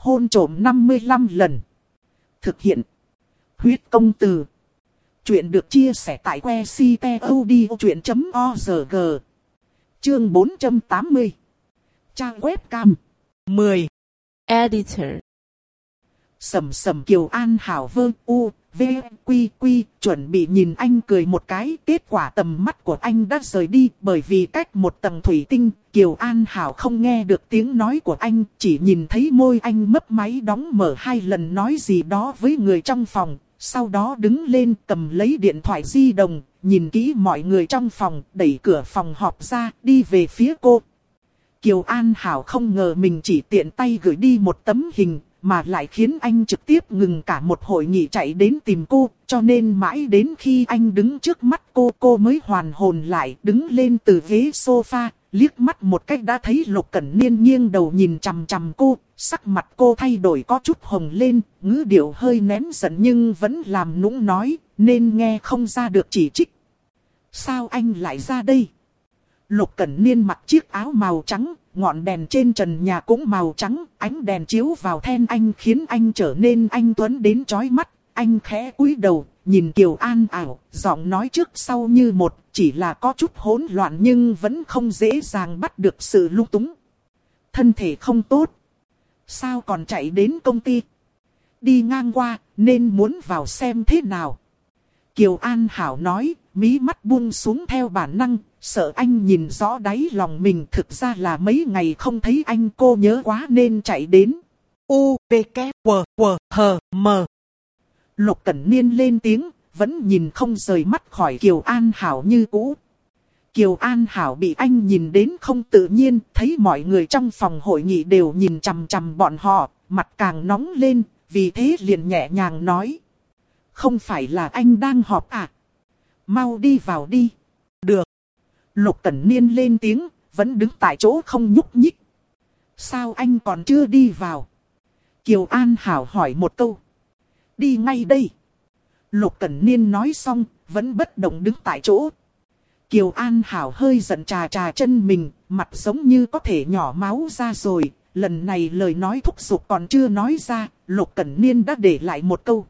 hôn trộm 55 lần. Thực hiện. Huyết công từ. Chuyện được chia sẻ tại que ctod.org. Chương 480. Trang web cam. 10. Editor. Sầm sầm Kiều An Hảo Vương u, v, quy quy, chuẩn bị nhìn anh cười một cái. Kết quả tầm mắt của anh đã rời đi bởi vì cách một tầng thủy tinh. Kiều An Hảo không nghe được tiếng nói của anh, chỉ nhìn thấy môi anh mấp máy đóng mở hai lần nói gì đó với người trong phòng. Sau đó đứng lên cầm lấy điện thoại di động, nhìn kỹ mọi người trong phòng, đẩy cửa phòng họp ra, đi về phía cô. Kiều An Hảo không ngờ mình chỉ tiện tay gửi đi một tấm hình, mà lại khiến anh trực tiếp ngừng cả một hội nghị chạy đến tìm cô, cho nên mãi đến khi anh đứng trước mắt cô cô mới hoàn hồn lại, đứng lên từ ghế sofa, liếc mắt một cách đã thấy Lục Cẩn Niên nghiêng đầu nhìn chằm chằm cô, sắc mặt cô thay đổi có chút hồng lên, ngữ điệu hơi nén giận nhưng vẫn làm nũng nói, nên nghe không ra được chỉ trích. Sao anh lại ra đây? Lục Cẩn Niên mặc chiếc áo màu trắng, ngọn đèn trên trần nhà cũng màu trắng, ánh đèn chiếu vào then anh khiến anh trở nên anh tuấn đến chói mắt. Anh khẽ cúi đầu, nhìn Kiều An ảo, giọng nói trước sau như một, chỉ là có chút hỗn loạn nhưng vẫn không dễ dàng bắt được sự lung túng. Thân thể không tốt. Sao còn chạy đến công ty? Đi ngang qua, nên muốn vào xem thế nào. Kiều An Hảo nói, mí mắt buông xuống theo bản năng, sợ anh nhìn rõ đáy lòng mình thực ra là mấy ngày không thấy anh cô nhớ quá nên chạy đến. U, V, K, W, W, H, M. Lục Cẩn Niên lên tiếng, vẫn nhìn không rời mắt khỏi Kiều An Hảo như cũ. Kiều An Hảo bị anh nhìn đến không tự nhiên, thấy mọi người trong phòng hội nghị đều nhìn chằm chằm bọn họ, mặt càng nóng lên, vì thế liền nhẹ nhàng nói. Không phải là anh đang họp à? Mau đi vào đi. Lục Cẩn Niên lên tiếng, vẫn đứng tại chỗ không nhúc nhích. Sao anh còn chưa đi vào? Kiều An Hảo hỏi một câu. Đi ngay đây. Lục Cẩn Niên nói xong, vẫn bất động đứng tại chỗ. Kiều An Hảo hơi giận trà trà chân mình, mặt giống như có thể nhỏ máu ra rồi. Lần này lời nói thúc giục còn chưa nói ra, Lục Cẩn Niên đã để lại một câu.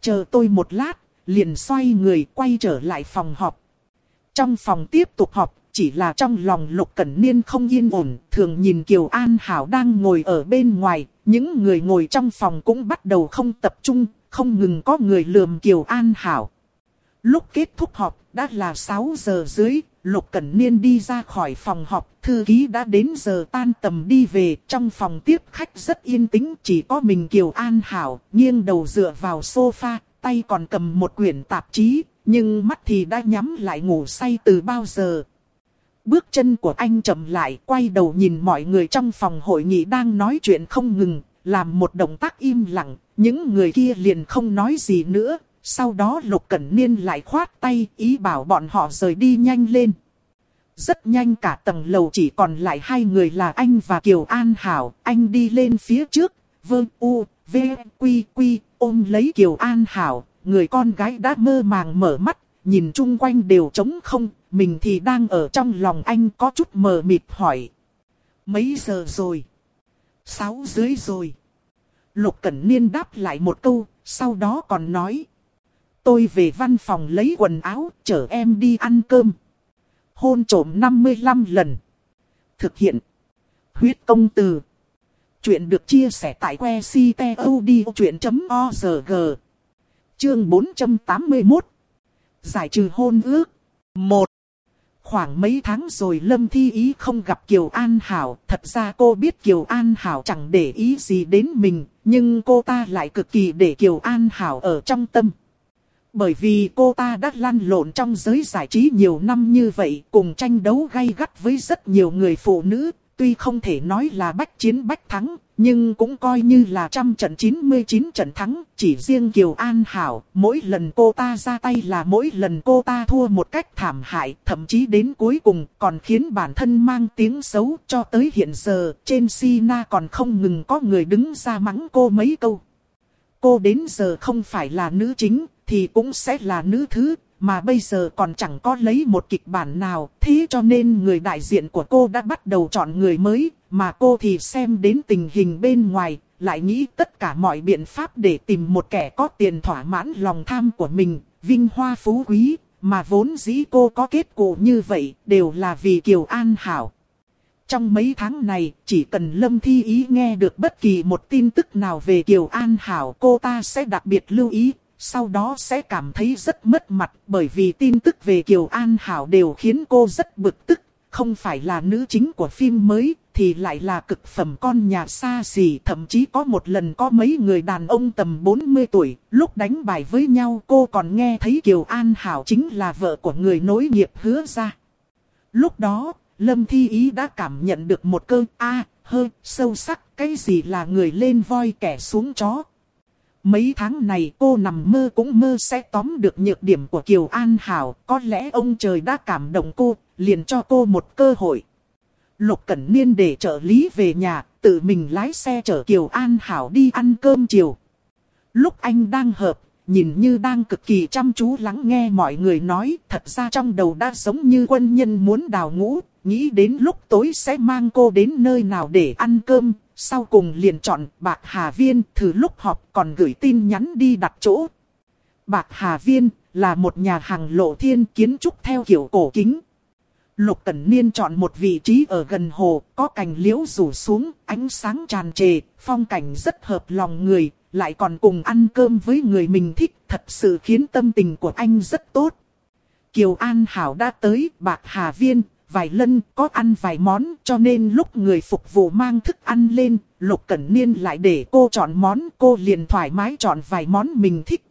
Chờ tôi một lát, liền xoay người quay trở lại phòng họp. Trong phòng tiếp tục họp, chỉ là trong lòng Lục Cẩn Niên không yên ổn, thường nhìn Kiều An Hảo đang ngồi ở bên ngoài, những người ngồi trong phòng cũng bắt đầu không tập trung, không ngừng có người lườm Kiều An Hảo. Lúc kết thúc họp, đã là 6 giờ dưới, Lục Cẩn Niên đi ra khỏi phòng họp, thư ký đã đến giờ tan tầm đi về, trong phòng tiếp khách rất yên tĩnh, chỉ có mình Kiều An Hảo, nghiêng đầu dựa vào sofa, tay còn cầm một quyển tạp chí, nhưng mắt thì đã nhắm lại ngủ say từ bao giờ. Bước chân của anh chậm lại, quay đầu nhìn mọi người trong phòng hội nghị đang nói chuyện không ngừng, làm một động tác im lặng, những người kia liền không nói gì nữa. Sau đó Lục Cẩn Niên lại khoát tay, ý bảo bọn họ rời đi nhanh lên. Rất nhanh cả tầng lầu chỉ còn lại hai người là anh và Kiều An Hảo, anh đi lên phía trước, vương u, v, quy quy, ôm lấy Kiều An Hảo, người con gái đã mơ màng mở mắt, nhìn chung quanh đều trống không, mình thì đang ở trong lòng anh có chút mờ mịt hỏi. Mấy giờ rồi? Sáu dưới rồi. Lục Cẩn Niên đáp lại một câu, sau đó còn nói. Tôi về văn phòng lấy quần áo, chở em đi ăn cơm. Hôn trổm 55 lần. Thực hiện. Huyết công từ. Chuyện được chia sẻ tại que ctod.org. Chương 481 Giải trừ hôn ước 1. Khoảng mấy tháng rồi Lâm Thi Ý không gặp Kiều An Hảo. Thật ra cô biết Kiều An Hảo chẳng để ý gì đến mình, nhưng cô ta lại cực kỳ để Kiều An Hảo ở trong tâm. Bởi vì cô ta đã lăn lộn trong giới giải trí nhiều năm như vậy, cùng tranh đấu gay gắt với rất nhiều người phụ nữ, tuy không thể nói là bách chiến bách thắng, nhưng cũng coi như là trăm trận 99 trận thắng, chỉ riêng Kiều An Hảo, mỗi lần cô ta ra tay là mỗi lần cô ta thua một cách thảm hại, thậm chí đến cuối cùng còn khiến bản thân mang tiếng xấu cho tới hiện giờ, trên Sina còn không ngừng có người đứng ra mắng cô mấy câu. Cô đến giờ không phải là nữ chính, thì cũng sẽ là nữ thứ, mà bây giờ còn chẳng có lấy một kịch bản nào, thế cho nên người đại diện của cô đã bắt đầu chọn người mới, mà cô thì xem đến tình hình bên ngoài, lại nghĩ tất cả mọi biện pháp để tìm một kẻ có tiền thỏa mãn lòng tham của mình, vinh hoa phú quý, mà vốn dĩ cô có kết cụ như vậy, đều là vì Kiều An Hảo. Trong mấy tháng này, chỉ cần Lâm Thi Ý nghe được bất kỳ một tin tức nào về Kiều An Hảo cô ta sẽ đặc biệt lưu ý, sau đó sẽ cảm thấy rất mất mặt bởi vì tin tức về Kiều An Hảo đều khiến cô rất bực tức, không phải là nữ chính của phim mới, thì lại là cực phẩm con nhà xa xỉ. Thậm chí có một lần có mấy người đàn ông tầm 40 tuổi, lúc đánh bài với nhau cô còn nghe thấy Kiều An Hảo chính là vợ của người nối nghiệp hứa ra. Lúc đó, Lâm Thi Ý đã cảm nhận được một cơn a hơi sâu sắc cái gì là người lên voi kẻ xuống chó. Mấy tháng này cô nằm mơ cũng mơ sẽ tóm được nhược điểm của Kiều An Hảo. Có lẽ ông trời đã cảm động cô, liền cho cô một cơ hội. Lục Cẩn Niên để trợ lý về nhà, tự mình lái xe chở Kiều An Hảo đi ăn cơm chiều. Lúc anh đang hợp, nhìn như đang cực kỳ chăm chú lắng nghe mọi người nói, thật ra trong đầu đã giống như quân nhân muốn đào ngũ, nghĩ đến lúc tối sẽ mang cô đến nơi nào để ăn cơm, sau cùng liền chọn Bạc Hà Viên thử lúc họp còn gửi tin nhắn đi đặt chỗ. Bạc Hà Viên là một nhà hàng lộ thiên kiến trúc theo kiểu cổ kính. Lục Cẩn Niên chọn một vị trí ở gần hồ, có cành liễu rủ xuống, ánh sáng tràn trề, phong cảnh rất hợp lòng người, lại còn cùng ăn cơm với người mình thích, thật sự khiến tâm tình của anh rất tốt. Kiều An Hảo đã tới Bạc Hà Viên, vài lần có ăn vài món cho nên lúc người phục vụ mang thức ăn lên, Lục Cẩn Niên lại để cô chọn món cô liền thoải mái chọn vài món mình thích.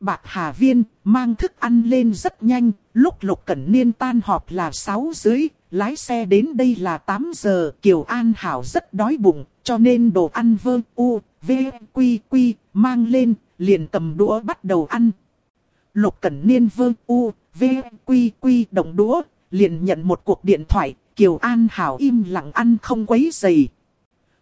Bạc Hà Viên mang thức ăn lên rất nhanh, lúc Lục Cẩn Niên tan họp là 6 dưới, lái xe đến đây là 8 giờ. Kiều An Hảo rất đói bụng, cho nên đồ ăn vơ u, v, quy quy, mang lên, liền cầm đũa bắt đầu ăn. Lục Cẩn Niên vơ u, v, quy quy động đũa, liền nhận một cuộc điện thoại, Kiều An Hảo im lặng ăn không quấy dày.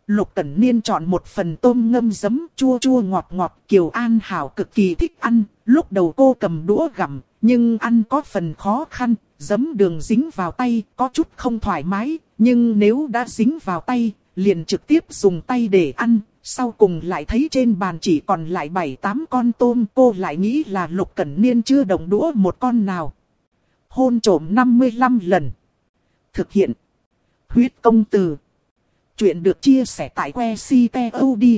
Lục Cẩn Niên chọn một phần tôm ngâm giấm chua chua ngọt ngọt. Kiều An Hảo cực kỳ thích ăn. Lúc đầu cô cầm đũa gặm, nhưng ăn có phần khó khăn. Giấm đường dính vào tay, có chút không thoải mái. Nhưng nếu đã dính vào tay, liền trực tiếp dùng tay để ăn. Sau cùng lại thấy trên bàn chỉ còn lại 7-8 con tôm. Cô lại nghĩ là Lục Cẩn Niên chưa đồng đũa một con nào. Hôn trổm 55 lần. Thực hiện. Huyết công từ. Chuyện được chia sẻ tại que ctod.org.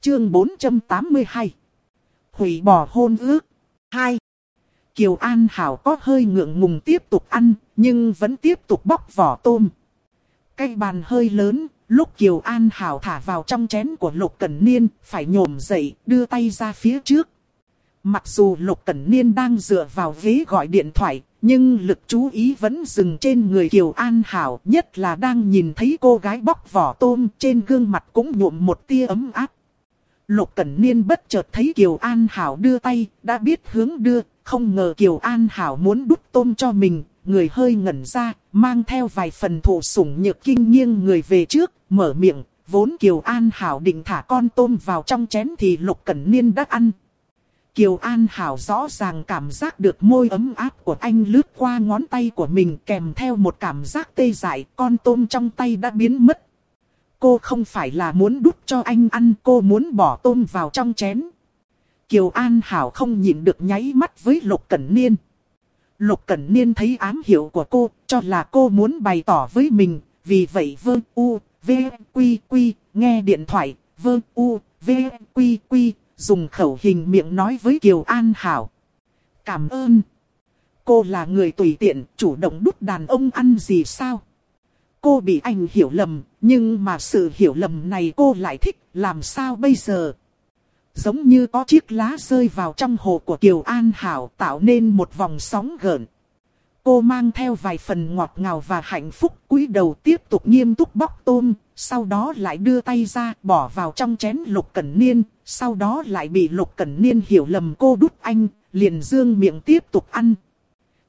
Chương 482. Hủy bỏ hôn ước. 2. Kiều An Hảo có hơi ngượng ngùng tiếp tục ăn, nhưng vẫn tiếp tục bóc vỏ tôm. Cây bàn hơi lớn, lúc Kiều An Hảo thả vào trong chén của Lục Cẩn Niên, phải nhổm dậy, đưa tay ra phía trước. Mặc dù Lục Cẩn Niên đang dựa vào ghế gọi điện thoại, nhưng lực chú ý vẫn dừng trên người Kiều An Hảo, nhất là đang nhìn thấy cô gái bóc vỏ tôm trên gương mặt cũng nhuộm một tia ấm áp. Lục Cẩn Niên bất chợt thấy Kiều An Hảo đưa tay, đã biết hướng đưa, không ngờ Kiều An Hảo muốn đút tôm cho mình, người hơi ngẩn ra, mang theo vài phần thụ sủng nhược kinh nghiêng người về trước, mở miệng, vốn Kiều An Hảo định thả con tôm vào trong chén thì Lục Cẩn Niên đã ăn, Kiều An Hảo rõ ràng cảm giác được môi ấm áp của anh lướt qua ngón tay của mình kèm theo một cảm giác tê dại, con tôm trong tay đã biến mất. Cô không phải là muốn đút cho anh ăn, cô muốn bỏ tôm vào trong chén. Kiều An Hảo không nhịn được nháy mắt với Lục Cẩn Niên. Lục Cẩn Niên thấy ám hiệu của cô, cho là cô muốn bày tỏ với mình, vì vậy vơ u, v, quy quy, nghe điện thoại, vơ u, v, quy quy, dùng khẩu hình miệng nói với Kiều An Hảo. Cảm ơn. Cô là người tùy tiện, chủ động đút đàn ông ăn gì sao? Cô bị anh hiểu lầm, nhưng mà sự hiểu lầm này cô lại thích, làm sao bây giờ? Giống như có chiếc lá rơi vào trong hồ của Kiều An Hảo tạo nên một vòng sóng gợn. Cô mang theo vài phần ngọt ngào và hạnh phúc cúi đầu tiếp tục nghiêm túc bóc tôm, sau đó lại đưa tay ra bỏ vào trong chén lục cẩn niên, sau đó lại bị lục cẩn niên hiểu lầm cô đút anh, liền dương miệng tiếp tục ăn.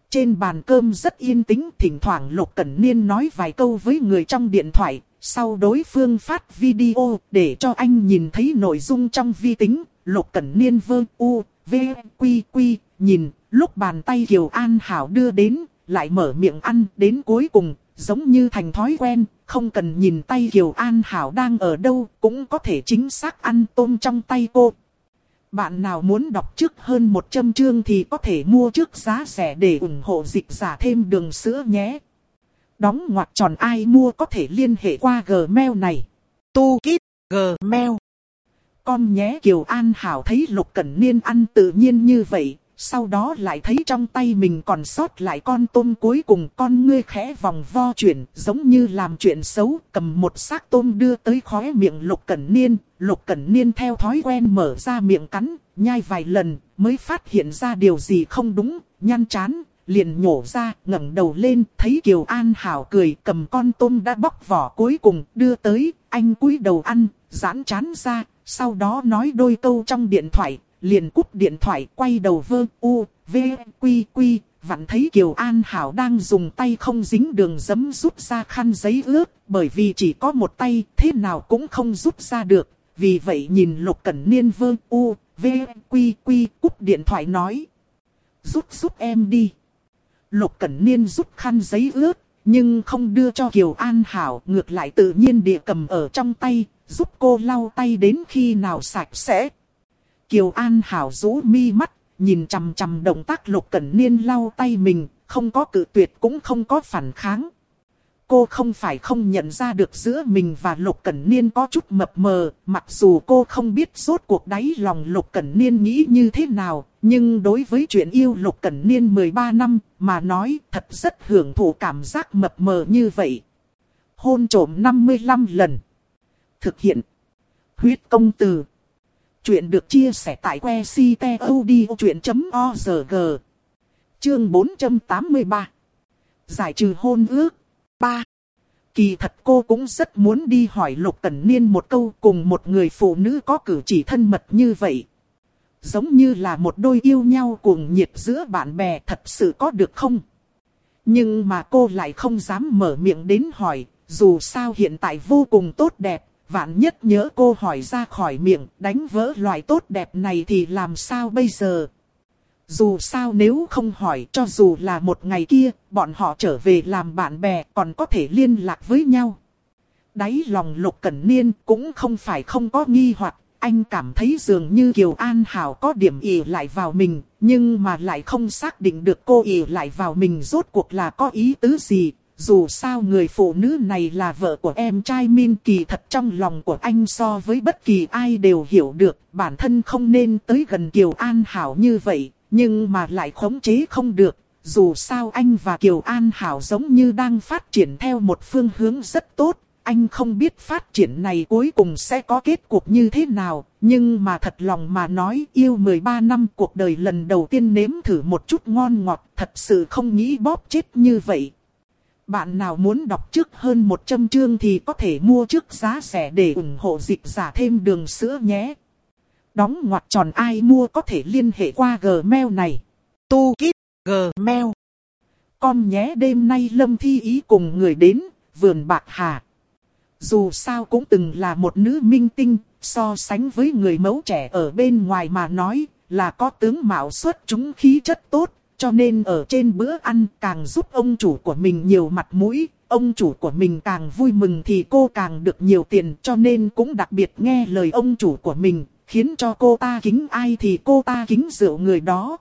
Trên bàn cơm rất yên tĩnh, thỉnh thoảng lục cẩn niên nói vài câu với người trong điện thoại, sau đối phương phát video để cho anh nhìn thấy nội dung trong vi tính, lục cẩn niên vơ u, v, quy quy, nhìn, lúc bàn tay Kiều An Hảo đưa đến, lại mở miệng ăn đến cuối cùng, giống như thành thói quen, không cần nhìn tay Kiều An Hảo đang ở đâu, cũng có thể chính xác ăn tôm trong tay cô. Bạn nào muốn đọc trước hơn 100 chương thì có thể mua trước giá rẻ để ủng hộ dịch giả thêm đường sữa nhé. Đóng ngoặc tròn ai mua có thể liên hệ qua Gmail này. Tu Kít Gmail. Con nhé Kiều An Hảo thấy Lục Cẩn Niên ăn tự nhiên như vậy, sau đó lại thấy trong tay mình còn sót lại con tôm cuối cùng con ngươi khẽ vòng vo chuyển, giống như làm chuyện xấu, cầm một xác tôm đưa tới khóe miệng Lục Cẩn Niên, Lục Cẩn Niên theo thói quen mở ra miệng cắn, nhai vài lần, mới phát hiện ra điều gì không đúng, nhăn chán, liền nhổ ra, ngẩng đầu lên, thấy Kiều An Hảo cười, cầm con tôm đã bóc vỏ cuối cùng, đưa tới, anh cúi đầu ăn, giãn chán ra, sau đó nói đôi câu trong điện thoại, liền cúp điện thoại quay đầu vơ u, v, quy quy, vặn thấy Kiều An Hảo đang dùng tay không dính đường dấm rút ra khăn giấy ướt, bởi vì chỉ có một tay, thế nào cũng không rút ra được. Vì vậy nhìn Lục Cẩn Niên vơ u, v, quy quy, cúp điện thoại nói. Rút giúp em đi. Lục Cẩn Niên rút khăn giấy ướt, nhưng không đưa cho Kiều An Hảo, ngược lại tự nhiên địa cầm ở trong tay, giúp cô lau tay đến khi nào sạch sẽ. Kiều An Hảo rũ mi mắt, nhìn chằm chằm động tác Lục Cẩn Niên lau tay mình, không có cự tuyệt cũng không có phản kháng. Cô không phải không nhận ra được giữa mình và Lục Cẩn Niên có chút mập mờ, mặc dù cô không biết rốt cuộc đáy lòng Lục Cẩn Niên nghĩ như thế nào, nhưng đối với chuyện yêu Lục Cẩn Niên 13 năm mà nói thật rất hưởng thụ cảm giác mập mờ như vậy. Hôn trổm 55 lần. Thực hiện. Huyết công từ. Chuyện được chia sẻ tại que ctod.org. Chương 483. Giải trừ hôn ước. 3. Kỳ thật cô cũng rất muốn đi hỏi Lục Cẩn Niên một câu cùng một người phụ nữ có cử chỉ thân mật như vậy. Giống như là một đôi yêu nhau cuồng nhiệt giữa bạn bè thật sự có được không? Nhưng mà cô lại không dám mở miệng đến hỏi, dù sao hiện tại vô cùng tốt đẹp, vạn nhất nhớ cô hỏi ra khỏi miệng, đánh vỡ loại tốt đẹp này thì làm sao bây giờ? Dù sao nếu không hỏi cho dù là một ngày kia, bọn họ trở về làm bạn bè còn có thể liên lạc với nhau. Đáy lòng Lục Cẩn Niên cũng không phải không có nghi hoặc anh cảm thấy dường như Kiều An Hảo có điểm ỉ lại vào mình, nhưng mà lại không xác định được cô ỉ lại vào mình rốt cuộc là có ý tứ gì. Dù sao người phụ nữ này là vợ của em trai Min Kỳ thật trong lòng của anh so với bất kỳ ai đều hiểu được bản thân không nên tới gần Kiều An Hảo như vậy, nhưng mà lại khống chế không được. Dù sao anh và Kiều An Hảo giống như đang phát triển theo một phương hướng rất tốt, anh không biết phát triển này cuối cùng sẽ có kết cục như thế nào, nhưng mà thật lòng mà nói yêu 13 năm cuộc đời lần đầu tiên nếm thử một chút ngon ngọt, thật sự không nghĩ bóp chết như vậy. Bạn nào muốn đọc trước hơn 100 chương thì có thể mua trước giá rẻ để ủng hộ dịch giả thêm đường sữa nhé. Đóng ngoặc tròn ai mua có thể liên hệ qua Gmail này. Tu Kít Gmail. Con nhé đêm nay Lâm Thi Ý cùng người đến, vườn bạc hà. Dù sao cũng từng là một nữ minh tinh, so sánh với người mẫu trẻ ở bên ngoài mà nói, là có tướng mạo xuất chúng khí chất tốt, cho nên ở trên bữa ăn càng giúp ông chủ của mình nhiều mặt mũi, ông chủ của mình càng vui mừng thì cô càng được nhiều tiền cho nên cũng đặc biệt nghe lời ông chủ của mình, khiến cho cô ta kính ai thì cô ta kính rượu người đó.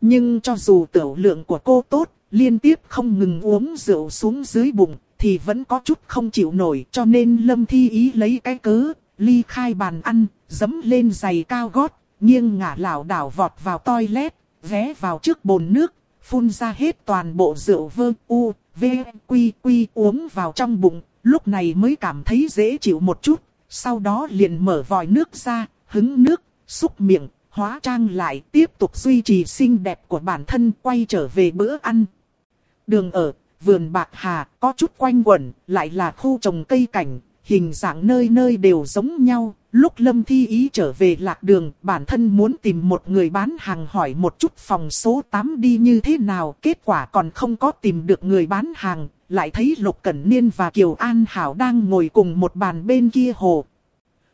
Nhưng cho dù tiểu lượng của cô tốt, liên tiếp không ngừng uống rượu xuống dưới bụng, thì vẫn có chút không chịu nổi cho nên Lâm Thi Ý lấy cái cớ, ly khai bàn ăn, dấm lên giày cao gót, nghiêng ngả lảo đảo vọt vào toilet, vé vào trước bồn nước, phun ra hết toàn bộ rượu vơ u, v, quy quy uống vào trong bụng, lúc này mới cảm thấy dễ chịu một chút, sau đó liền mở vòi nước ra, hứng nước, xúc miệng, hóa trang lại tiếp tục duy trì xinh đẹp của bản thân quay trở về bữa ăn. Đường ở, vườn bạc hà, có chút quanh quẩn, lại là khu trồng cây cảnh, hình dạng nơi nơi đều giống nhau. Lúc Lâm Thi Ý trở về lạc đường, bản thân muốn tìm một người bán hàng hỏi một chút phòng số 8 đi như thế nào. Kết quả còn không có tìm được người bán hàng, lại thấy Lục Cẩn Niên và Kiều An Hảo đang ngồi cùng một bàn bên kia hồ.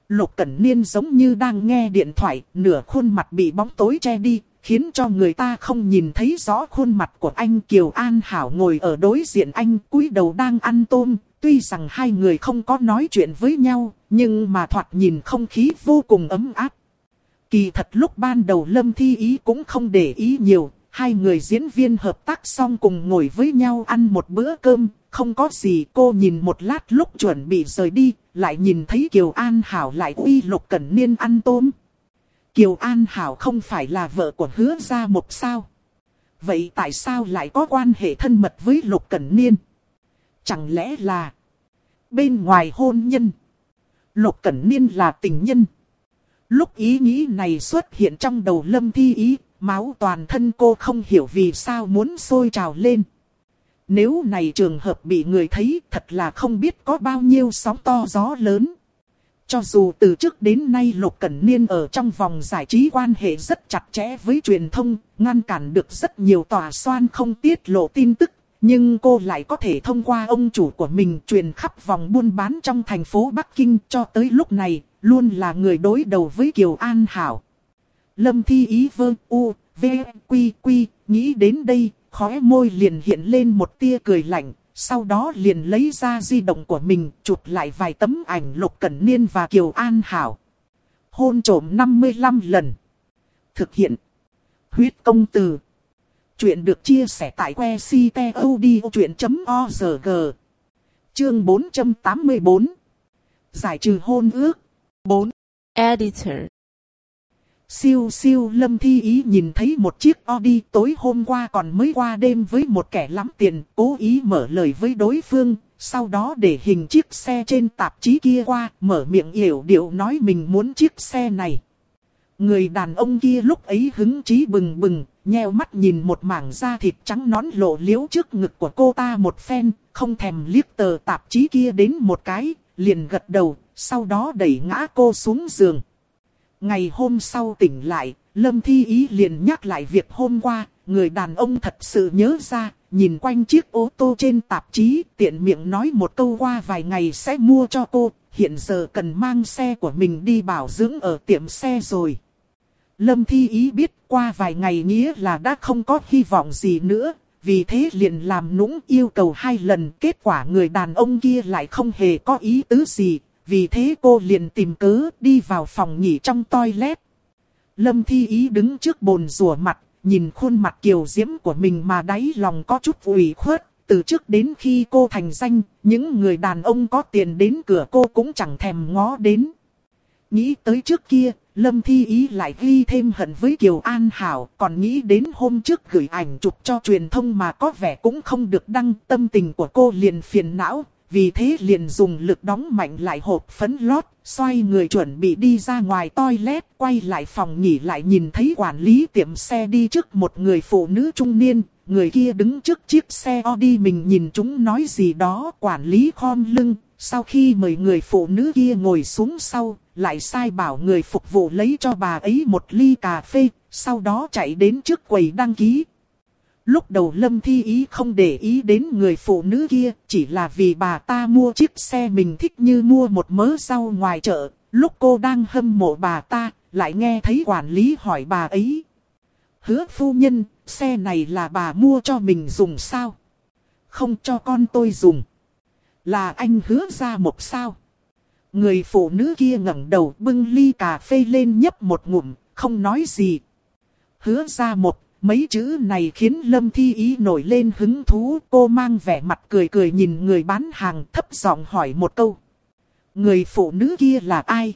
Lục Cẩn Niên giống như đang nghe điện thoại, nửa khuôn mặt bị bóng tối che đi, khiến cho người ta không nhìn thấy rõ khuôn mặt của anh Kiều An Hảo ngồi ở đối diện anh cúi đầu đang ăn tôm, Tuy rằng hai người không có nói chuyện với nhau, nhưng mà thoạt nhìn không khí vô cùng ấm áp. Kỳ thật lúc ban đầu Lâm Thi Ý cũng không để ý nhiều, hai người diễn viên hợp tác xong cùng ngồi với nhau ăn một bữa cơm, không có gì cô nhìn một lát lúc chuẩn bị rời đi, lại nhìn thấy Kiều An Hảo lại uy Lục Cẩn Niên ăn tôm. Kiều An Hảo không phải là vợ của hứa gia một sao? Vậy tại sao lại có quan hệ thân mật với Lục Cẩn Niên? Chẳng lẽ là bên ngoài hôn nhân? Lục Cẩn Niên là tình nhân. Lúc ý nghĩ này xuất hiện trong đầu Lâm Thi Ý, máu toàn thân cô không hiểu vì sao muốn sôi trào lên. Nếu này trường hợp bị người thấy thật là không biết có bao nhiêu sóng to gió lớn. Cho dù từ trước đến nay Lục Cẩn Niên ở trong vòng giải trí quan hệ rất chặt chẽ với truyền thông, ngăn cản được rất nhiều tòa soan không tiết lộ tin tức. Nhưng cô lại có thể thông qua ông chủ của mình truyền khắp vòng buôn bán trong thành phố Bắc Kinh cho tới lúc này, luôn là người đối đầu với Kiều An Hảo. Lâm Thi Ý vương U, V, Quy, Quy, nghĩ đến đây, khóe môi liền hiện lên một tia cười lạnh, sau đó liền lấy ra di động của mình, chụp lại vài tấm ảnh Lục Cẩn Niên và Kiều An Hảo. Hôn trổm 55 lần. Thực hiện. Huyết công từ. Chuyện được chia sẻ tại que ctod.org. Chương 484. Giải trừ hôn ước. 4. Editor Siêu siêu lâm thi ý nhìn thấy một chiếc Audi tối hôm qua còn mới qua đêm với một kẻ lắm tiền, cố ý mở lời với đối phương, sau đó để hình chiếc xe trên tạp chí kia qua, mở miệng hiểu điệu nói mình muốn chiếc xe này. Người đàn ông kia lúc ấy hứng chí bừng bừng, nheo mắt nhìn một mảng da thịt trắng nón lộ liếu trước ngực của cô ta một phen, không thèm liếc tờ tạp chí kia đến một cái, liền gật đầu, sau đó đẩy ngã cô xuống giường. Ngày hôm sau tỉnh lại, Lâm Thi Ý liền nhắc lại việc hôm qua, người đàn ông thật sự nhớ ra, nhìn quanh chiếc ô tô trên tạp chí, tiện miệng nói một câu qua vài ngày sẽ mua cho cô, hiện giờ cần mang xe của mình đi bảo dưỡng ở tiệm xe rồi. Lâm Thi Ý biết qua vài ngày nghĩa là đã không có hy vọng gì nữa, vì thế liền làm nũng yêu cầu hai lần, kết quả người đàn ông kia lại không hề có ý tứ gì, vì thế cô liền tìm cớ đi vào phòng nghỉ trong toilet. Lâm Thi Ý đứng trước bồn rửa mặt, nhìn khuôn mặt kiều diễm của mình mà đáy lòng có chút ủy khuất. Từ trước đến khi cô thành danh, những người đàn ông có tiền đến cửa cô cũng chẳng thèm ngó đến. Nghĩ tới trước kia, Lâm Thi Ý lại ghi thêm hận với Kiều An Hảo, còn nghĩ đến hôm trước gửi ảnh chụp cho truyền thông mà có vẻ cũng không được đăng, tâm tình của cô liền phiền não, vì thế liền dùng lực đóng mạnh lại hộp phấn lót, xoay người chuẩn bị đi ra ngoài toilet, quay lại phòng nghỉ lại nhìn thấy quản lý tiệm xe đi trước một người phụ nữ trung niên, người kia đứng trước chiếc xe Audi mình nhìn chúng nói gì đó, quản lý khom lưng, sau khi mời người phụ nữ kia ngồi xuống sau, lại sai bảo người phục vụ lấy cho bà ấy một ly cà phê, sau đó chạy đến trước quầy đăng ký, Lúc đầu Lâm Thi Ý không để ý đến người phụ nữ kia, chỉ là vì bà ta mua chiếc xe mình thích như mua một mớ rau ngoài chợ. Lúc cô đang hâm mộ bà ta, lại nghe thấy quản lý hỏi bà ấy. Hứa phu nhân, xe này là bà mua cho mình dùng sao? Không cho con tôi dùng. Là anh hứa ra một sao? Người phụ nữ kia ngẩng đầu bưng ly cà phê lên nhấp một ngụm, không nói gì. Hứa ra một Mấy chữ này khiến Lâm Thi Ý nổi lên hứng thú. Cô mang vẻ mặt cười cười nhìn người bán hàng thấp giọng hỏi một câu. Người phụ nữ kia là ai?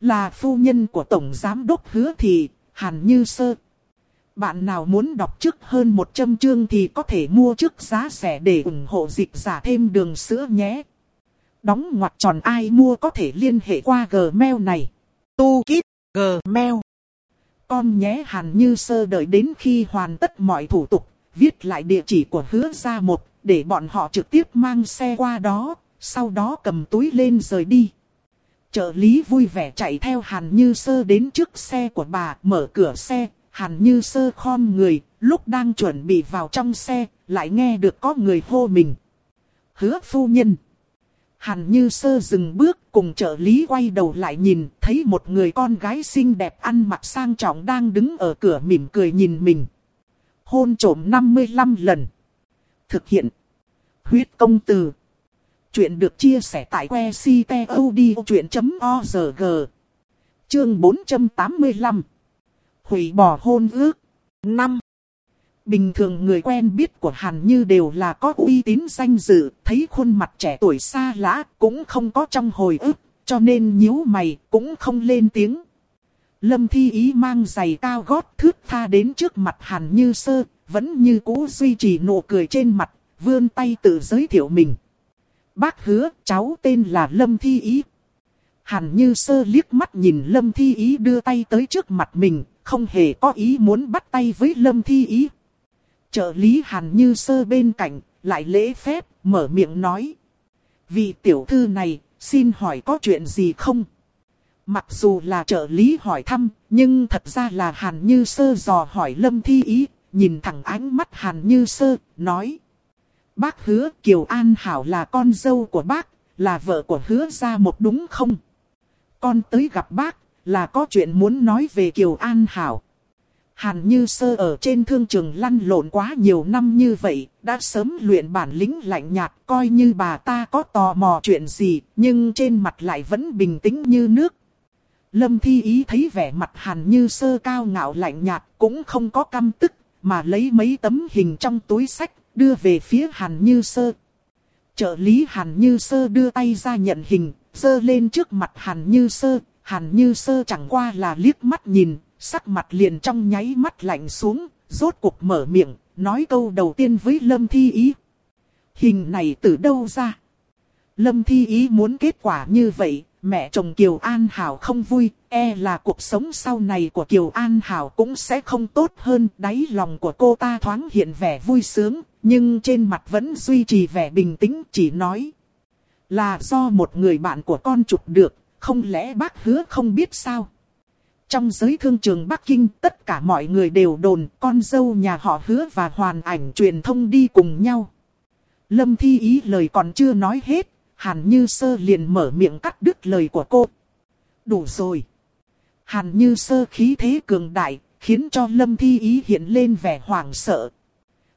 Là phu nhân của Tổng Giám Đốc Hứa Thị, Hàn Như Sơ. Bạn nào muốn đọc trước hơn 100 chương thì có thể mua trước giá rẻ để ủng hộ dịch giả thêm đường sữa nhé. Đóng ngoặc tròn ai mua có thể liên hệ qua Gmail này. Tu Kít Gmail con nhé Hàn Như Sơ đợi đến khi hoàn tất mọi thủ tục, viết lại địa chỉ của hứa ra một, để bọn họ trực tiếp mang xe qua đó, sau đó cầm túi lên rời đi. Trợ lý vui vẻ chạy theo Hàn Như Sơ đến trước xe của bà, mở cửa xe, Hàn Như Sơ khom người, lúc đang chuẩn bị vào trong xe, lại nghe được có người hô mình. Hứa phu nhân. Hàn như sơ dừng bước cùng trợ lý quay đầu lại nhìn, thấy một người con gái xinh đẹp ăn mặc sang trọng đang đứng ở cửa mỉm cười nhìn mình. Hôn trổm 55 lần. Thực hiện. Huyết công từ. Chuyện được chia sẻ tại que ctod.org. Chương 485 Hủy bỏ hôn ước 5. Bình thường người quen biết của Hàn Như đều là có uy tín danh dự, thấy khuôn mặt trẻ tuổi xa lạ cũng không có trong hồi ức, cho nên nhíu mày cũng không lên tiếng. Lâm Thi Ý mang giày cao gót thước tha đến trước mặt Hàn Như Sơ, vẫn như cũ duy trì nụ cười trên mặt, vươn tay tự giới thiệu mình. Bác hứa, cháu tên là Lâm Thi Ý. Hàn Như Sơ liếc mắt nhìn Lâm Thi Ý đưa tay tới trước mặt mình, không hề có ý muốn bắt tay với Lâm Thi Ý. Trợ lý Hàn Như Sơ bên cạnh, lại lễ phép, mở miệng nói. Vị tiểu thư này, xin hỏi có chuyện gì không? Mặc dù là trợ lý hỏi thăm, nhưng thật ra là Hàn Như Sơ dò hỏi Lâm Thi Ý, nhìn thẳng ánh mắt Hàn Như Sơ, nói. Bác hứa Kiều An Hảo là con dâu của bác, là vợ của hứa gia một đúng không? Con tới gặp bác, là có chuyện muốn nói về Kiều An Hảo. Hàn Như Sơ ở trên thương trường lăn lộn quá nhiều năm như vậy, đã sớm luyện bản lĩnh lạnh nhạt, coi như bà ta có tò mò chuyện gì, nhưng trên mặt lại vẫn bình tĩnh như nước. Lâm Thi Ý thấy vẻ mặt Hàn Như Sơ cao ngạo lạnh nhạt, cũng không có căm tức, mà lấy mấy tấm hình trong túi sách, đưa về phía Hàn Như Sơ. Trợ lý Hàn Như Sơ đưa tay ra nhận hình, sơ lên trước mặt Hàn Như Sơ, Hàn Như Sơ chẳng qua là liếc mắt nhìn, sắc mặt liền trong nháy mắt lạnh xuống, rốt cuộc mở miệng, nói câu đầu tiên với Lâm Thi Ý. Hình này từ đâu ra? Lâm Thi Ý muốn kết quả như vậy, mẹ chồng Kiều An Hảo không vui, e là cuộc sống sau này của Kiều An Hảo cũng sẽ không tốt hơn. Đáy lòng của cô ta thoáng hiện vẻ vui sướng, nhưng trên mặt vẫn duy trì vẻ bình tĩnh chỉ nói. Là do một người bạn của con chụp được, không lẽ bác hứa không biết sao? Trong giới thương trường Bắc Kinh tất cả mọi người đều đồn con dâu nhà họ hứa và hoàn ảnh truyền thông đi cùng nhau. Lâm Thi Ý lời còn chưa nói hết, Hàn Như Sơ liền mở miệng cắt đứt lời của cô. Đủ rồi. Hàn Như Sơ khí thế cường đại, khiến cho Lâm Thi Ý hiện lên vẻ hoảng sợ.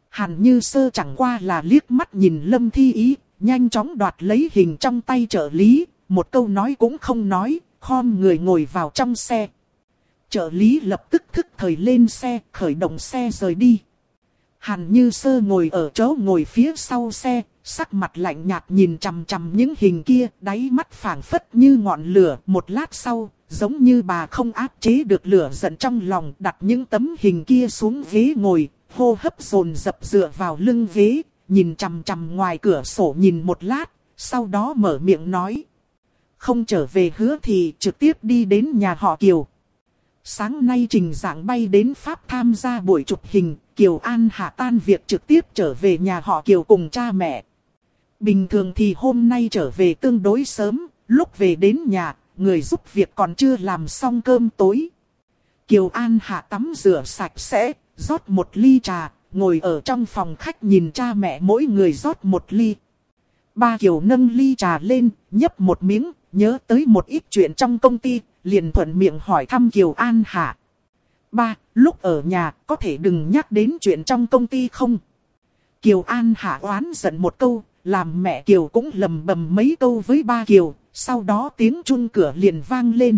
Hàn Như Sơ chẳng qua là liếc mắt nhìn Lâm Thi Ý, nhanh chóng đoạt lấy hình trong tay trợ lý, một câu nói cũng không nói, khom người ngồi vào trong xe. Trợ lý lập tức thức thời lên xe, khởi động xe rời đi. Hàn Như Sơ ngồi ở chỗ ngồi phía sau xe, sắc mặt lạnh nhạt nhìn chằm chằm những hình kia, đáy mắt phảng phất như ngọn lửa. Một lát sau, giống như bà không áp chế được lửa giận trong lòng, đặt những tấm hình kia xuống ghế ngồi, hô hấp dồn dập dựa vào lưng ghế, nhìn chằm chằm ngoài cửa sổ nhìn một lát, sau đó mở miệng nói. Không trở về hứa thì trực tiếp đi đến nhà họ Kiều. Sáng nay Trình Giảng bay đến Pháp tham gia buổi chụp hình, Kiều An hạ tan việc trực tiếp trở về nhà họ Kiều cùng cha mẹ. Bình thường thì hôm nay trở về tương đối sớm, lúc về đến nhà, người giúp việc còn chưa làm xong cơm tối. Kiều An hạ tắm rửa sạch sẽ, rót một ly trà, ngồi ở trong phòng khách nhìn cha mẹ mỗi người rót một ly. Ba Kiều nâng ly trà lên, nhấp một miếng, nhớ tới một ít chuyện trong công ty, liền thuận miệng hỏi thăm Kiều An Hạ. Ba, lúc ở nhà, có thể đừng nhắc đến chuyện trong công ty không? Kiều An Hạ oán giận một câu, làm mẹ Kiều cũng lầm bầm mấy câu với ba Kiều, sau đó tiếng chun cửa liền vang lên.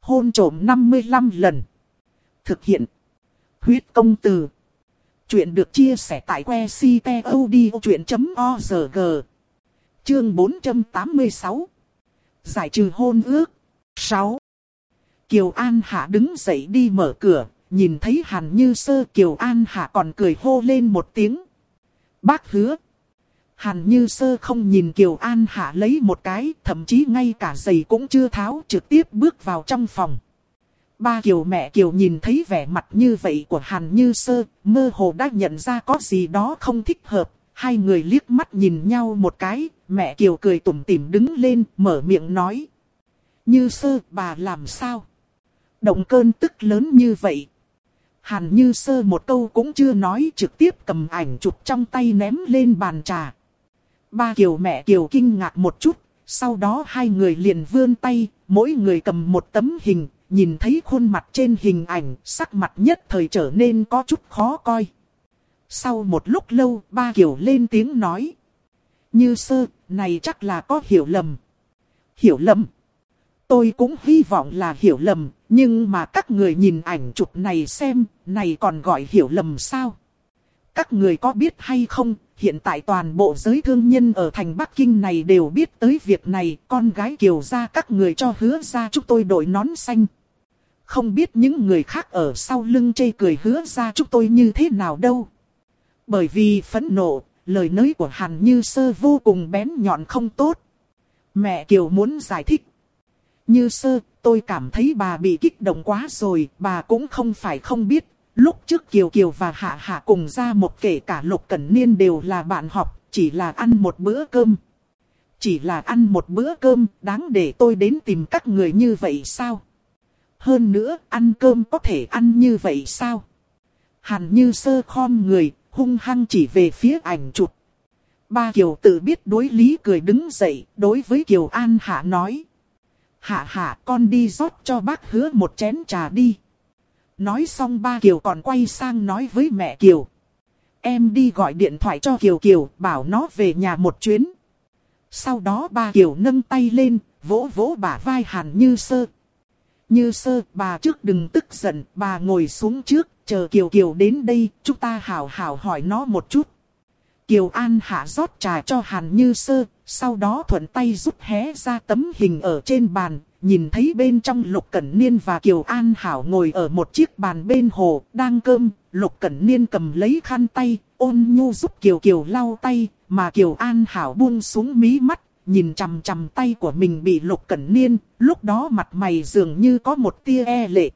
Hôn trổm 55 lần. Thực hiện. Huyết công từ. Chuyện được chia sẻ tại que ctod.org. Chương 486. Giải trừ hôn ước. 6. Kiều An Hạ đứng dậy đi mở cửa, nhìn thấy Hàn Như Sơ Kiều An Hạ còn cười hô lên một tiếng. Bác hứa. Hàn Như Sơ không nhìn Kiều An Hạ lấy một cái, thậm chí ngay cả giày cũng chưa tháo trực tiếp bước vào trong phòng. Ba Kiều mẹ Kiều nhìn thấy vẻ mặt như vậy của Hàn Như Sơ, mơ hồ đã nhận ra có gì đó không thích hợp. Hai người liếc mắt nhìn nhau một cái, mẹ Kiều cười tủm tỉm đứng lên, mở miệng nói. Như Sơ, bà làm sao? Động cơn tức lớn như vậy. Hàn Như Sơ một câu cũng chưa nói trực tiếp cầm ảnh chụp trong tay ném lên bàn trà. Ba Kiều mẹ Kiều kinh ngạc một chút, sau đó hai người liền vươn tay, mỗi người cầm một tấm hình, nhìn thấy khuôn mặt trên hình ảnh, sắc mặt nhất thời trở nên có chút khó coi. Sau một lúc lâu, ba Kiều lên tiếng nói. Như sơ, này chắc là có hiểu lầm. Hiểu lầm. Tôi cũng hy vọng là hiểu lầm, nhưng mà các người nhìn ảnh chụp này xem, này còn gọi hiểu lầm sao? Các người có biết hay không, hiện tại toàn bộ giới thương nhân ở thành Bắc Kinh này đều biết tới việc này, con gái kiều ra các người cho hứa ra chúng tôi đội nón xanh. Không biết những người khác ở sau lưng chê cười hứa ra chúng tôi như thế nào đâu. Bởi vì phẫn nộ, lời nói của Hàn Như Sơ vô cùng bén nhọn không tốt. Mẹ Kiều muốn giải thích. Như Sơ, tôi cảm thấy bà bị kích động quá rồi, bà cũng không phải không biết. Lúc trước Kiều Kiều và Hạ Hạ cùng ra một kể cả Lục Cẩn Niên đều là bạn học, chỉ là ăn một bữa cơm. Chỉ là ăn một bữa cơm, đáng để tôi đến tìm các người như vậy sao? Hơn nữa, ăn cơm có thể ăn như vậy sao? Hàn như sơ khom người, hung hăng chỉ về phía ảnh chụp. Ba Kiều tự biết đối lý cười đứng dậy, đối với Kiều An Hạ nói. Hạ hạ con đi rót cho bác hứa một chén trà đi. Nói xong ba Kiều còn quay sang nói với mẹ Kiều. Em đi gọi điện thoại cho Kiều Kiều, bảo nó về nhà một chuyến. Sau đó ba Kiều nâng tay lên, vỗ vỗ bả vai Hàn Như Sơ. Như Sơ, bà trước đừng tức giận, bà ngồi xuống trước, chờ Kiều Kiều đến đây, chúng ta hào hào hỏi nó một chút. Kiều An hạ rót trà cho Hàn Như Sơ, sau đó thuận tay rút hé ra tấm hình ở trên bàn, nhìn thấy bên trong Lục Cẩn Niên và Kiều An Hảo ngồi ở một chiếc bàn bên hồ, đang cơm, Lục Cẩn Niên cầm lấy khăn tay, ôn nhu giúp Kiều Kiều lau tay, mà Kiều An Hảo buông xuống mí mắt, nhìn chằm chằm tay của mình bị Lục Cẩn Niên, lúc đó mặt mày dường như có một tia e lệ.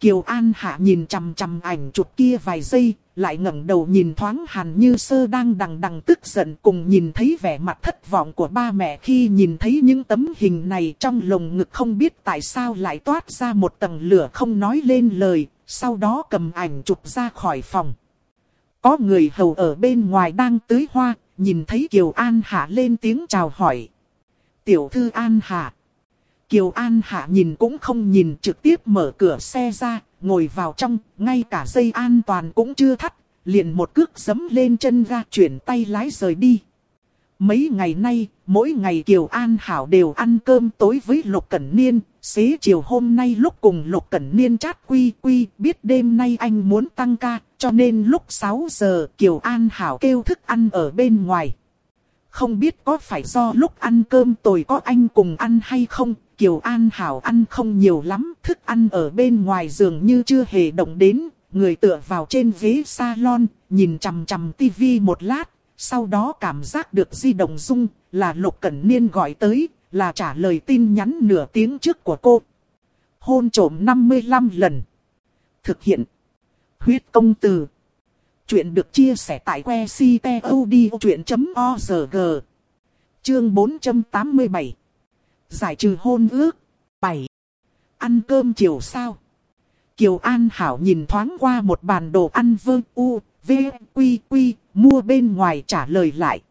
Kiều An Hạ nhìn chằm chằm ảnh chụp kia vài giây, lại ngẩng đầu nhìn thoáng Hàn Như Sơ đang đằng đằng tức giận cùng nhìn thấy vẻ mặt thất vọng của ba mẹ khi nhìn thấy những tấm hình này trong lồng ngực không biết tại sao lại toát ra một tầng lửa không nói lên lời, sau đó cầm ảnh chụp ra khỏi phòng. Có người hầu ở bên ngoài đang tưới hoa, nhìn thấy Kiều An Hạ lên tiếng chào hỏi. Tiểu thư An Hạ. Kiều An Hạ nhìn cũng không nhìn trực tiếp mở cửa xe ra, ngồi vào trong, ngay cả dây an toàn cũng chưa thắt, liền một cước giấm lên chân ga chuyển tay lái rời đi. Mấy ngày nay, mỗi ngày Kiều An Hảo đều ăn cơm tối với Lục Cẩn Niên, xế chiều hôm nay lúc cùng Lục Cẩn Niên chát quy quy, biết đêm nay anh muốn tăng ca, cho nên lúc 6 giờ Kiều An Hảo kêu thức ăn ở bên ngoài. Không biết có phải do lúc ăn cơm tôi có anh cùng ăn hay không, Kiều An Hảo ăn không nhiều lắm, thức ăn ở bên ngoài giường như chưa hề động đến, người tựa vào trên ghế salon, nhìn chằm chằm tivi một lát, sau đó cảm giác được di động rung, là Lục Cẩn Niên gọi tới, là trả lời tin nhắn nửa tiếng trước của cô. Hôn trổm 55 lần. Thực hiện. Huyết công từ. Chuyện được chia sẻ tại que ctod.org. Chương 487 Giải trừ hôn ước. 7. Ăn cơm chiều sao? Kiều An Hảo nhìn thoáng qua một bàn đồ ăn Vương u, v, quy quy, mua bên ngoài trả lời lại.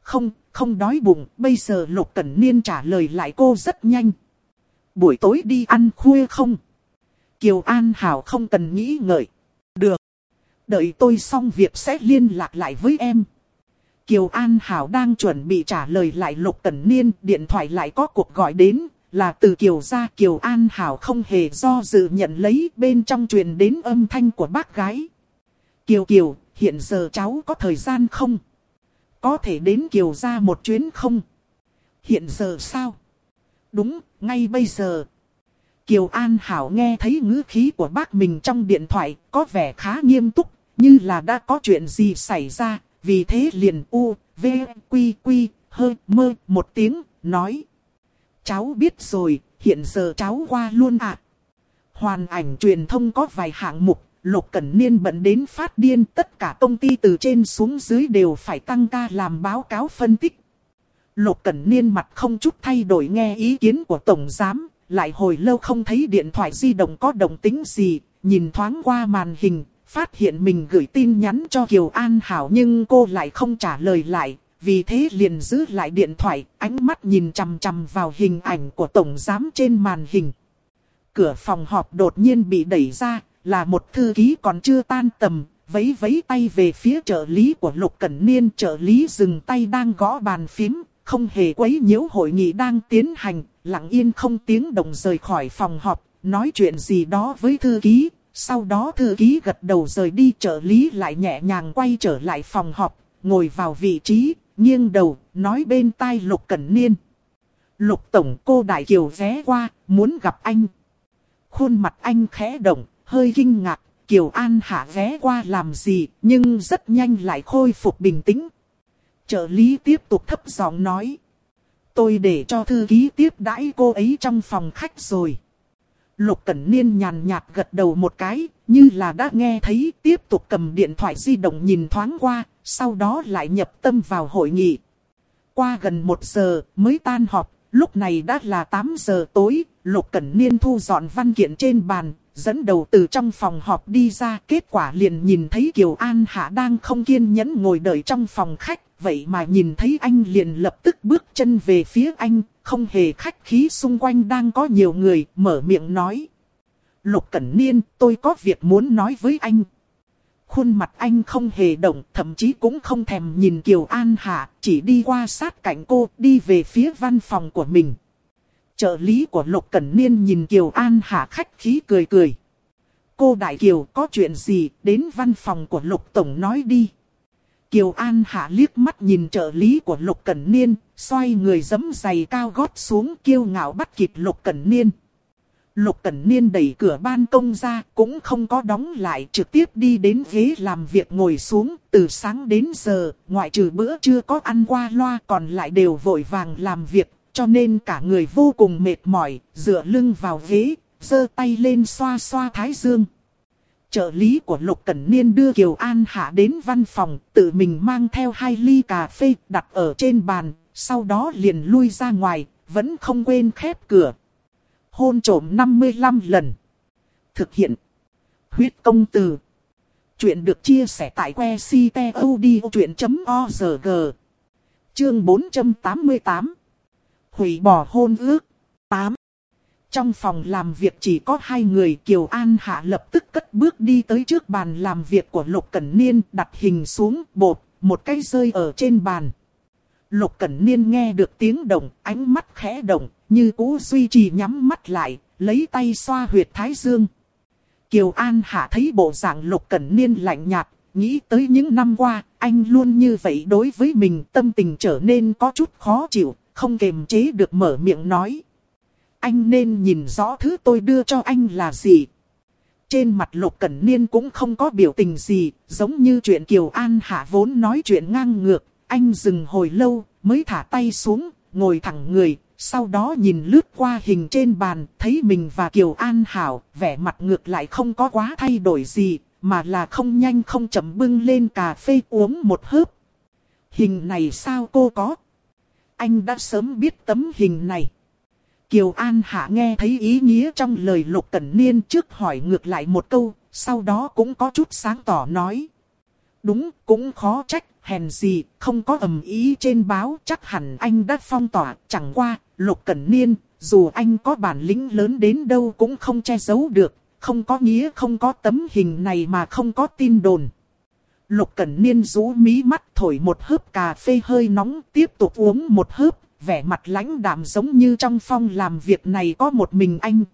Không, không đói bụng, bây giờ Lục Cẩn Niên trả lời lại cô rất nhanh. Buổi tối đi ăn khuya không? Kiều An Hảo không cần nghĩ ngợi. Được. Đợi tôi xong việc sẽ liên lạc lại với em. Kiều An Hảo đang chuẩn bị trả lời lại Lục Cẩn Niên, điện thoại lại có cuộc gọi đến, là từ Kiều ra Kiều An Hảo không hề do dự nhận lấy bên trong truyền đến âm thanh của bác gái. Kiều Kiều, hiện giờ cháu có thời gian không? Có thể đến Kiều ra một chuyến không? Hiện giờ sao? Đúng, ngay bây giờ. Kiều An Hảo nghe thấy ngữ khí của bác mình trong điện thoại, có vẻ khá nghiêm túc, như là đã có chuyện gì xảy ra, vì thế liền u, v, quy quy, hơi mơ một tiếng, nói. Cháu biết rồi, hiện giờ cháu qua luôn ạ. À. Hoàn ảnh truyền thông có vài hạng mục, Lục Cẩn Niên bận đến phát điên, tất cả công ty từ trên xuống dưới đều phải tăng ca làm báo cáo phân tích. Lục Cẩn Niên mặt không chút thay đổi nghe ý kiến của Tổng Giám, lại hồi lâu không thấy điện thoại di động có động tính gì, nhìn thoáng qua màn hình, phát hiện mình gửi tin nhắn cho Kiều An Hảo nhưng cô lại không trả lời lại, vì thế liền giữ lại điện thoại, ánh mắt nhìn chằm chằm vào hình ảnh của Tổng Giám trên màn hình. Cửa phòng họp đột nhiên bị đẩy ra, là một thư ký còn chưa tan tầm, vấy vấy tay về phía trợ lý của Lục Cẩn Niên. Trợ lý dừng tay đang gõ bàn phím, không hề quấy nhiễu hội nghị đang tiến hành, lặng yên không tiếng động rời khỏi phòng họp, nói chuyện gì đó với thư ký. Sau đó thư ký gật đầu rời đi trợ lý lại nhẹ nhàng quay trở lại phòng họp, ngồi vào vị trí, nghiêng đầu, nói bên tai Lục Cẩn Niên. Lục Tổng cô Đại Kiều ghé qua, muốn gặp anh. Khuôn mặt anh khẽ động, hơi kinh ngạc, Kiều An Hạ ghé qua làm gì, nhưng rất nhanh lại khôi phục bình tĩnh. Trợ lý tiếp tục thấp giọng nói. Tôi để cho thư ký tiếp đãi cô ấy trong phòng khách rồi. Lục Cẩn Niên nhàn nhạt gật đầu một cái, như là đã nghe thấy, tiếp tục cầm điện thoại di động nhìn thoáng qua, sau đó lại nhập tâm vào hội nghị. Qua gần một giờ mới tan họp, lúc này đã là 8 giờ tối, Lục Cẩn Niên thu dọn văn kiện trên bàn, dẫn đầu từ trong phòng họp đi ra. Kết quả liền nhìn thấy Kiều An Hạ đang không kiên nhẫn ngồi đợi trong phòng khách, vậy mà nhìn thấy anh liền lập tức bước chân về phía anh, không hề khách khí xung quanh đang có nhiều người, mở miệng nói. Lục Cẩn Niên, tôi có việc muốn nói với anh. Khuôn mặt anh không hề động, thậm chí cũng không thèm nhìn Kiều An Hạ, chỉ đi qua sát cạnh cô, đi về phía văn phòng của mình. Trợ lý của Lục Cẩn Niên nhìn Kiều An Hạ khách khí cười cười. Cô Đại Kiều có chuyện gì, đến văn phòng của Lục Tổng nói đi. Kiều An Hạ liếc mắt nhìn trợ lý của Lục Cẩn Niên, xoay người giấm giày cao gót xuống kiêu ngạo bắt kịp Lục Cẩn Niên. Lục Cẩn Niên đẩy cửa ban công ra, cũng không có đóng lại, trực tiếp đi đến ghế làm việc ngồi xuống, từ sáng đến giờ, ngoại trừ bữa chưa có ăn qua loa còn lại đều vội vàng làm việc, cho nên cả người vô cùng mệt mỏi, dựa lưng vào ghế, giơ tay lên xoa xoa thái dương. Trợ lý của Lục Cẩn Niên đưa Kiều An Hạ đến văn phòng, tự mình mang theo hai ly cà phê đặt ở trên bàn, sau đó liền lui ra ngoài, vẫn không quên khép cửa. Hôn trổm 55 lần. Thực hiện. Huyết công từ. Chuyện được chia sẻ tại que ctod.org. Chương 488. Hủy bỏ hôn ước. 8. Trong phòng làm việc chỉ có hai người Kiều An Hạ lập tức cất bước đi tới trước bàn làm việc của Lục Cẩn Niên đặt hình xuống bột, một cái rơi ở trên bàn. Lục Cẩn Niên nghe được tiếng động, ánh mắt khẽ động, như cũ duy trì nhắm mắt lại, lấy tay xoa huyệt thái dương. Kiều An Hạ thấy bộ dạng Lục Cẩn Niên lạnh nhạt, nghĩ tới những năm qua, anh luôn như vậy đối với mình tâm tình trở nên có chút khó chịu, không kềm chế được mở miệng nói. Anh nên nhìn rõ thứ tôi đưa cho anh là gì. Trên mặt Lục Cẩn Niên cũng không có biểu tình gì, giống như chuyện Kiều An Hạ vốn nói chuyện ngang ngược, anh dừng hồi lâu, mới thả tay xuống, ngồi thẳng người, sau đó nhìn lướt qua hình trên bàn, thấy mình và Kiều An Hảo, vẻ mặt ngược lại không có quá thay đổi gì, mà là không nhanh không chậm bưng lên cà phê uống một hớp. Hình này sao cô có? Anh đã sớm biết tấm hình này. Kiều An Hạ nghe thấy ý nghĩa trong lời Lục Cẩn Niên trước hỏi ngược lại một câu, sau đó cũng có chút sáng tỏ nói. Đúng, cũng khó trách, hèn gì, không có ầm ý trên báo, chắc hẳn anh đã phong tỏa, chẳng qua, Lục Cẩn Niên, dù anh có bản lĩnh lớn đến đâu cũng không che giấu được, không có nghĩa không có tấm hình này mà không có tin đồn. Lục Cẩn Niên rũ mí mắt thổi một hớp cà phê hơi nóng, tiếp tục uống một hớp, vẻ mặt lãnh đạm giống như trong phong làm việc này có một mình anh.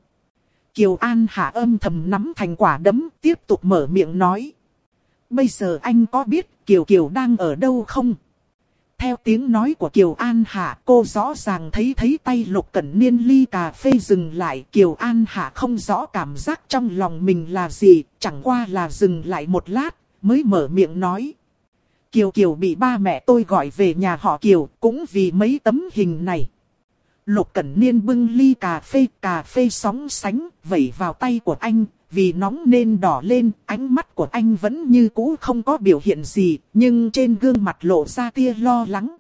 Kiều An hạ âm thầm nắm thành quả đấm, tiếp tục mở miệng nói. Bây giờ anh có biết Kiều Kiều đang ở đâu không? Theo tiếng nói của Kiều An Hạ, cô rõ ràng thấy thấy tay Lục Cẩn Niên ly cà phê dừng lại. Kiều An Hạ không rõ cảm giác trong lòng mình là gì, chẳng qua là dừng lại một lát, mới mở miệng nói. Kiều Kiều bị ba mẹ tôi gọi về nhà họ Kiều, cũng vì mấy tấm hình này. Lục Cẩn Niên bưng ly cà phê, cà phê sóng sánh, vẩy vào tay của anh, vì nóng nên đỏ lên, ánh mắt của anh vẫn như cũ không có biểu hiện gì, nhưng trên gương mặt lộ ra tia lo lắng.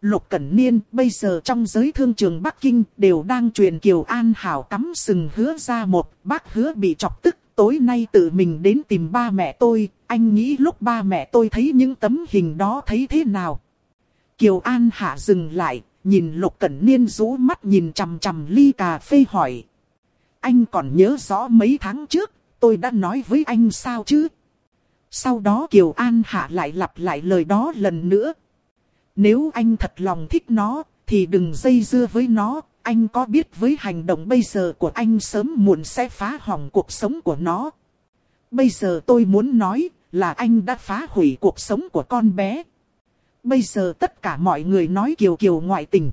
Lục Cẩn Niên bây giờ trong giới thương trường Bắc Kinh đều đang truyền Kiều An Hảo cắm sừng hứa ra một, bác hứa bị chọc tức, tối nay tự mình đến tìm ba mẹ tôi, anh nghĩ lúc ba mẹ tôi thấy những tấm hình đó thấy thế nào? Kiều An Hạ dừng lại, nhìn Lục Cẩn Niên rũ mắt nhìn chằm chằm ly cà phê hỏi. Anh còn nhớ rõ mấy tháng trước, tôi đã nói với anh sao chứ? Sau đó Kiều An Hạ lại lặp lại lời đó lần nữa. Nếu anh thật lòng thích nó, thì đừng dây dưa với nó. Anh có biết với hành động bây giờ của anh sớm muộn sẽ phá hỏng cuộc sống của nó. Bây giờ tôi muốn nói là anh đã phá hủy cuộc sống của con bé. Bây giờ tất cả mọi người nói Kiều Kiều ngoại tình.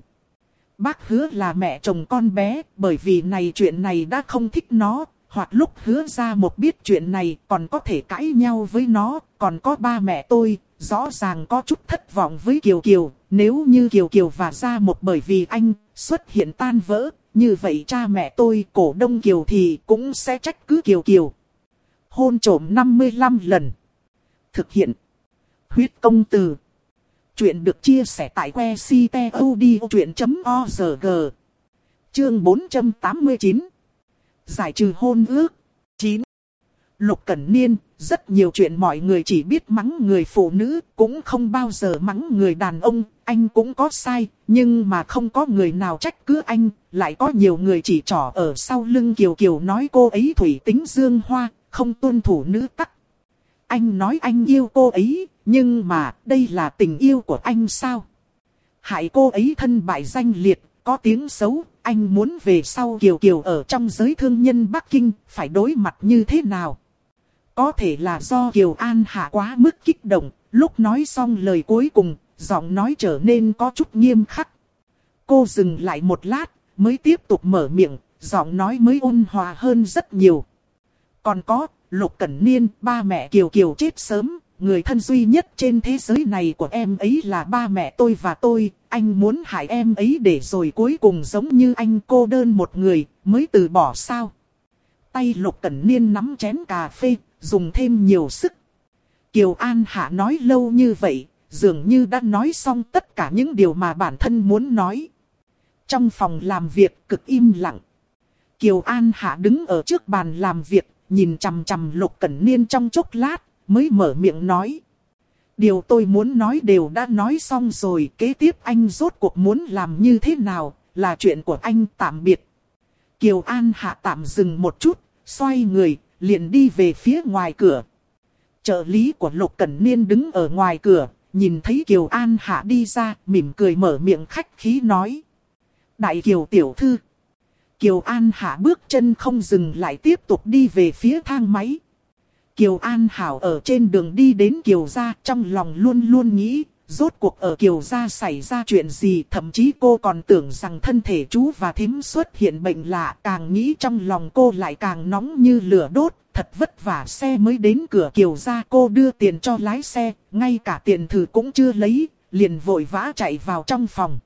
Bác hứa là mẹ chồng con bé, bởi vì này chuyện này đã không thích nó, hoặc lúc hứa ra một biết chuyện này còn có thể cãi nhau với nó, còn có ba mẹ tôi, rõ ràng có chút thất vọng với Kiều Kiều, nếu như Kiều Kiều và ra một bởi vì anh xuất hiện tan vỡ, như vậy cha mẹ tôi cổ đông Kiều thì cũng sẽ trách cứ Kiều Kiều. Hôn trổm 55 lần. Thực hiện. Huyết công từ. Chuyện được chia sẻ tại que ctod.org. Chương 489. Giải trừ hôn ước. 9. Lục Cẩn Niên, rất nhiều chuyện mọi người chỉ biết mắng người phụ nữ, cũng không bao giờ mắng người đàn ông, anh cũng có sai, nhưng mà không có người nào trách cứ anh, lại có nhiều người chỉ trỏ ở sau lưng Kiều Kiều nói cô ấy thủy tính dương hoa, không tuân thủ nữ tắc. Anh nói anh yêu cô ấy, nhưng mà đây là tình yêu của anh sao? Hại cô ấy thân bại danh liệt, có tiếng xấu, anh muốn về sau Kiều Kiều ở trong giới thương nhân Bắc Kinh, phải đối mặt như thế nào? Có thể là do Kiều An Hạ quá mức kích động, lúc nói xong lời cuối cùng, giọng nói trở nên có chút nghiêm khắc. Cô dừng lại một lát, mới tiếp tục mở miệng, giọng nói mới ôn hòa hơn rất nhiều. Còn có, Lục Cẩn Niên, ba mẹ Kiều Kiều chết sớm, người thân duy nhất trên thế giới này của em ấy là ba mẹ tôi và tôi, anh muốn hại em ấy để rồi cuối cùng giống như anh cô đơn một người, mới từ bỏ sao. Tay Lục Cẩn Niên nắm chén cà phê, dùng thêm nhiều sức. Kiều An Hạ nói lâu như vậy, dường như đã nói xong tất cả những điều mà bản thân muốn nói. Trong phòng làm việc cực im lặng. Kiều An Hạ đứng ở trước bàn làm việc, nhìn chằm chằm Lục Cẩn Niên trong chốc lát, mới mở miệng nói. Điều tôi muốn nói đều đã nói xong rồi, kế tiếp anh rốt cuộc muốn làm như thế nào, là chuyện của anh tạm biệt. Kiều An Hạ tạm dừng một chút, xoay người, liền đi về phía ngoài cửa. Trợ lý của Lục Cẩn Niên đứng ở ngoài cửa, nhìn thấy Kiều An Hạ đi ra, mỉm cười mở miệng khách khí nói. Đại Kiều Tiểu Thư. Kiều An Hạ bước chân không dừng lại tiếp tục đi về phía thang máy. Kiều An Hảo ở trên đường đi đến Kiều Gia trong lòng luôn luôn nghĩ, rốt cuộc ở Kiều Gia xảy ra chuyện gì thậm chí cô còn tưởng rằng thân thể chú và thím xuất hiện bệnh lạ càng nghĩ trong lòng cô lại càng nóng như lửa đốt, thật vất vả xe mới đến cửa Kiều Gia cô đưa tiền cho lái xe, ngay cả tiền thử cũng chưa lấy, liền vội vã chạy vào trong phòng.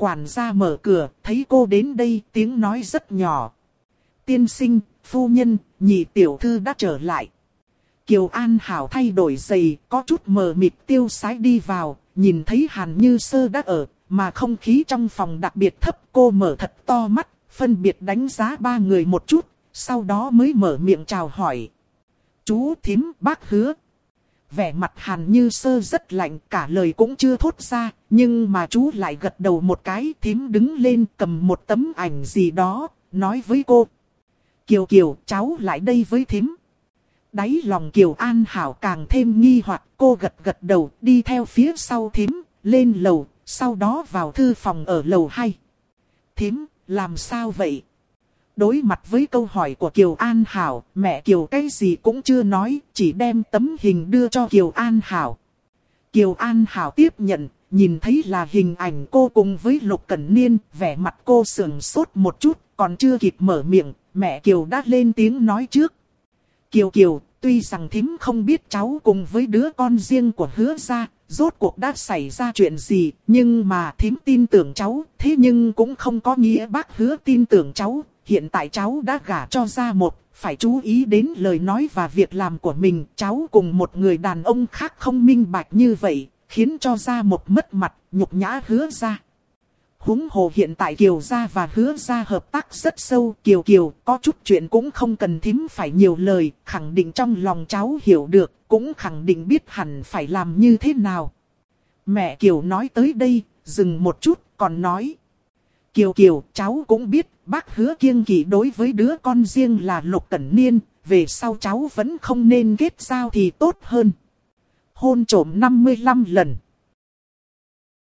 Quản gia mở cửa, thấy cô đến đây tiếng nói rất nhỏ. Tiên sinh, phu nhân, nhị tiểu thư đã trở lại. Kiều An Hảo thay đổi giày, có chút mờ mịt tiêu sái đi vào, nhìn thấy Hàn Như Sơ đã ở, mà không khí trong phòng đặc biệt thấp. Cô mở thật to mắt, phân biệt đánh giá ba người một chút, sau đó mới mở miệng chào hỏi. Chú thím bác hứa. Vẻ mặt Hàn Như Sơ rất lạnh, cả lời cũng chưa thốt ra, nhưng mà chú lại gật đầu một cái, thím đứng lên cầm một tấm ảnh gì đó, nói với cô. Kiều Kiều, cháu lại đây với thím. Đáy lòng Kiều An Hảo càng thêm nghi hoặc cô gật gật đầu đi theo phía sau thím, lên lầu, sau đó vào thư phòng ở lầu 2. Thím, làm sao vậy? Đối mặt với câu hỏi của Kiều An Hảo, mẹ Kiều cái gì cũng chưa nói, chỉ đem tấm hình đưa cho Kiều An Hảo. Kiều An Hảo tiếp nhận, nhìn thấy là hình ảnh cô cùng với Lục Cẩn Niên, vẻ mặt cô sườn sốt một chút, còn chưa kịp mở miệng, mẹ Kiều đã lên tiếng nói trước. Kiều Kiều, tuy rằng thím không biết cháu cùng với đứa con riêng của hứa ra, rốt cuộc đã xảy ra chuyện gì, nhưng mà thím tin tưởng cháu, thế nhưng cũng không có nghĩa bác hứa tin tưởng cháu, hiện tại cháu đã gả cho ra một, phải chú ý đến lời nói và việc làm của mình, cháu cùng một người đàn ông khác không minh bạch như vậy, khiến cho ra một mất mặt, nhục nhã hứa ra húng hồ hiện tại Kiều Gia và Hứa Gia hợp tác rất sâu. Kiều Kiều có chút chuyện cũng không cần thím phải nhiều lời, khẳng định trong lòng cháu hiểu được, cũng khẳng định biết hẳn phải làm như thế nào. Mẹ Kiều nói tới đây, dừng một chút, còn nói. Kiều Kiều, cháu cũng biết, bác hứa kiêng kỵ đối với đứa con riêng là Lục Cẩn Niên, về sau cháu vẫn không nên kết giao thì tốt hơn. Hôn trổm 55 lần.